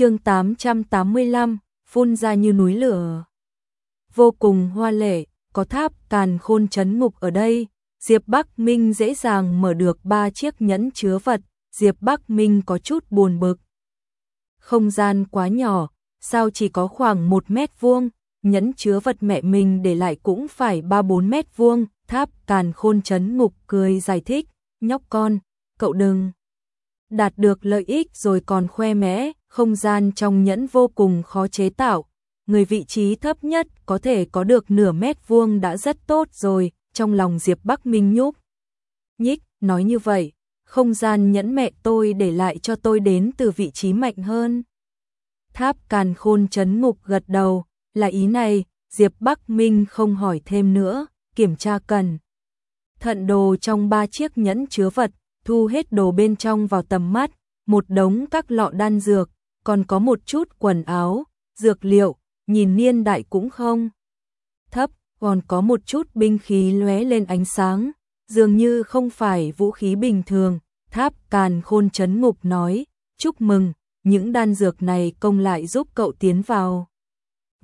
chương 885, phun ra như núi lửa. Vô cùng hoa lệ, có tháp càn khôn chấn ngục ở đây, Diệp Bắc Minh dễ dàng mở được ba chiếc nhẫn chứa vật, Diệp Bắc Minh có chút buồn bực. Không gian quá nhỏ, sao chỉ có khoảng một mét vuông, nhẫn chứa vật mẹ mình để lại cũng phải 3-4 mét vuông, tháp càn khôn chấn ngục cười giải thích, nhóc con, cậu đừng đạt được lợi ích rồi còn khoe mẽ, không gian trong nhẫn vô cùng khó chế tạo, người vị trí thấp nhất có thể có được nửa mét vuông đã rất tốt rồi, trong lòng Diệp Bắc Minh nhúc. Nhích, nói như vậy, không gian nhẫn mẹ tôi để lại cho tôi đến từ vị trí mạnh hơn. Tháp càn khôn chấn ngục gật đầu, là ý này, Diệp Bắc Minh không hỏi thêm nữa, kiểm tra cần. Thận đồ trong ba chiếc nhẫn chứa vật, thu hết đồ bên trong vào tầm mắt, một đống các lọ đan dược, còn có một chút quần áo, dược liệu, nhìn niên đại cũng không thấp, còn có một chút binh khí lóe lên ánh sáng, dường như không phải vũ khí bình thường. Tháp Càn Khôn chấn ngục nói, chúc mừng, những đan dược này công lại giúp cậu tiến vào.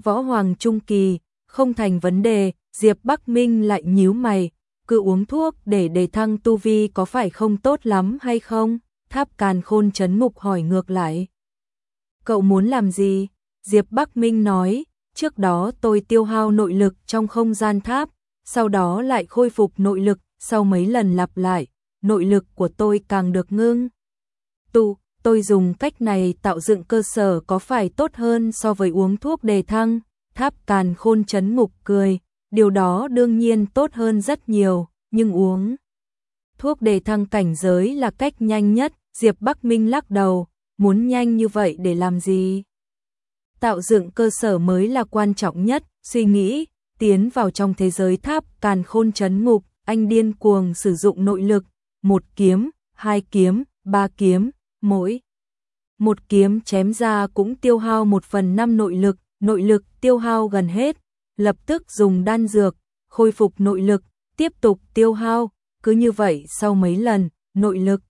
Võ Hoàng Trung Kỳ, không thành vấn đề, Diệp Bắc Minh lại nhíu mày, cứ uống thuốc để đề thăng tu vi có phải không tốt lắm hay không? Tháp Càn Khôn chấn mục hỏi ngược lại. Cậu muốn làm gì? Diệp Bắc Minh nói, trước đó tôi tiêu hao nội lực trong không gian tháp, sau đó lại khôi phục nội lực, sau mấy lần lặp lại, nội lực của tôi càng được ngưng. Tu, tôi dùng cách này tạo dựng cơ sở có phải tốt hơn so với uống thuốc đề thăng? Tháp Càn Khôn chấn mục cười, điều đó đương nhiên tốt hơn rất nhiều, nhưng uống thuốc để thăng cảnh giới là cách nhanh nhất, Diệp Bắc Minh lắc đầu, muốn nhanh như vậy để làm gì? Tạo dựng cơ sở mới là quan trọng nhất, suy nghĩ, tiến vào trong thế giới tháp càn khôn chấn ngục, anh điên cuồng sử dụng nội lực, một kiếm, hai kiếm, ba kiếm, mỗi một kiếm chém ra cũng tiêu hao một phần năm nội lực, nội lực tiêu hao gần hết, lập tức dùng đan dược, khôi phục nội lực, tiếp tục tiêu hao, cứ như vậy sau mấy lần, nội lực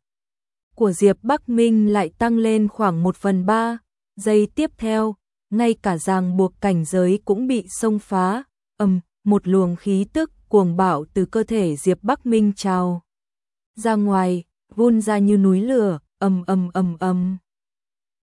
của Diệp Bắc Minh lại tăng lên khoảng một phần ba, giây tiếp theo, ngay cả ràng buộc cảnh giới cũng bị xông phá, ầm, một luồng khí tức cuồng bạo từ cơ thể Diệp Bắc Minh trào ra ngoài, vun ra như núi lửa, ầm ầm ầm ầm.